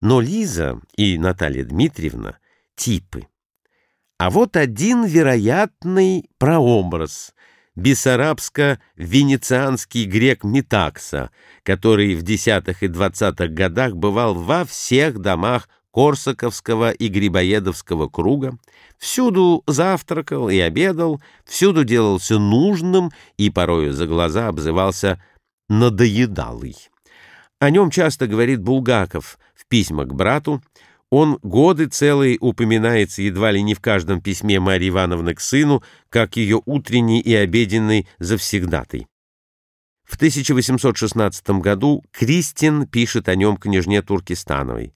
Но Лиза и Наталья Дмитриевна — типы. А вот один вероятный прообраз — бессарабско-венецианский грек Митакса, который в десятых и двадцатых годах бывал во всех домах Корсаковского и Грибоедовского круга, всюду завтракал и обедал, всюду делался нужным и порою за глаза обзывался «надоедалый». О нем часто говорит Булгаков в письмах к брату, он годы целые упоминается едва ли не в каждом письме Марьи Ивановны к сыну, как ее утренний и обеденный завсегдатый. В 1816 году Кристин пишет о нем княжне Туркестановой.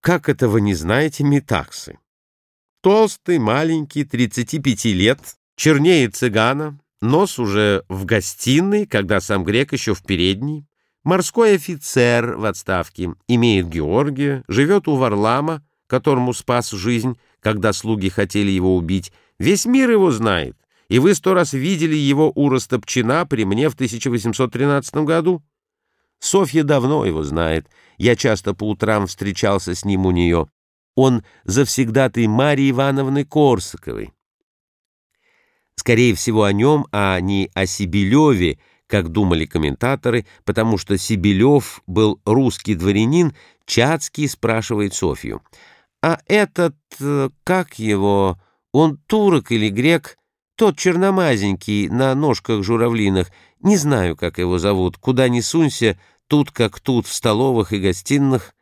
Как это вы не знаете метаксы? Толстый, маленький, 35 лет, чернее цыгана, нос уже в гостиной, когда сам грек еще в передней, морской офицер в отставке, имеет Георгия, живет у Варлама, которому спас жизнь, когда слуги хотели его убить. Весь мир его знает, и вы сто раз видели его у Растопчина при мне в 1813 году. Софья давно его знает. Я часто по утрам встречался с ним у нее. Он завсегдатый Марии Ивановны Корсаковой. Скорее всего, о нем, а не о Сибилеве, как думали комментаторы, потому что Сибилев был русский дворянин, Чацкий спрашивает Софью. «А этот, э, как его, он турок или грек?» Тот черномазенький на ножках журавлиных, не знаю, как его зовут, куда ни сунься, тут как тут, в столовых и гостиных.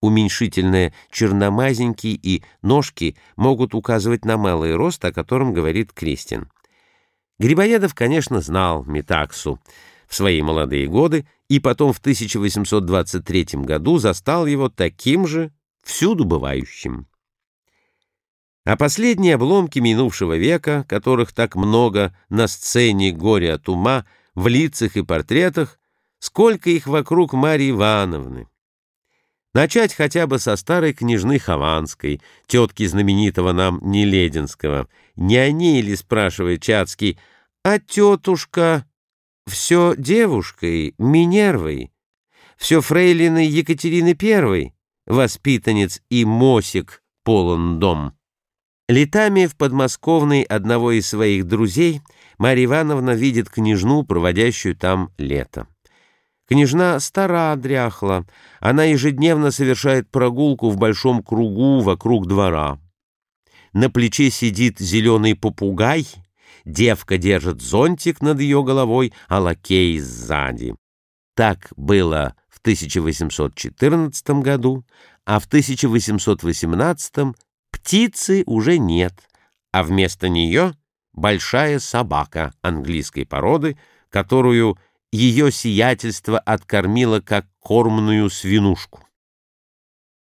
Уменьшительное черномазенький и ножки могут указывать на малый рост, о котором говорит Кристин. Грибоедов, конечно, знал Метаксу в свои молодые годы и потом в 1823 году застал его таким же всюду бывающим. А последние обломки минувшего века, которых так много на сцене горя от ума, в лицах и портретах, сколько их вокруг Марьи Ивановны. Начать хотя бы со старой княжны Хованской, тетки знаменитого нам Нелединского. Не о ней ли, спрашивает Чацкий, а тетушка все девушкой, Минервой, все фрейлиной Екатерины Первой, воспитанец и мосик полон дом. Летами в подмосковной одного из своих друзей Марья Ивановна видит княжну, проводящую там лето. Княжна стара, дряхла. Она ежедневно совершает прогулку в большом кругу вокруг двора. На плече сидит зеленый попугай, девка держит зонтик над ее головой, а лакей сзади. Так было в 1814 году, а в 1818 Птицы уже нет, а вместо нее большая собака английской породы, которую ее сиятельство откормило как кормную свинушку.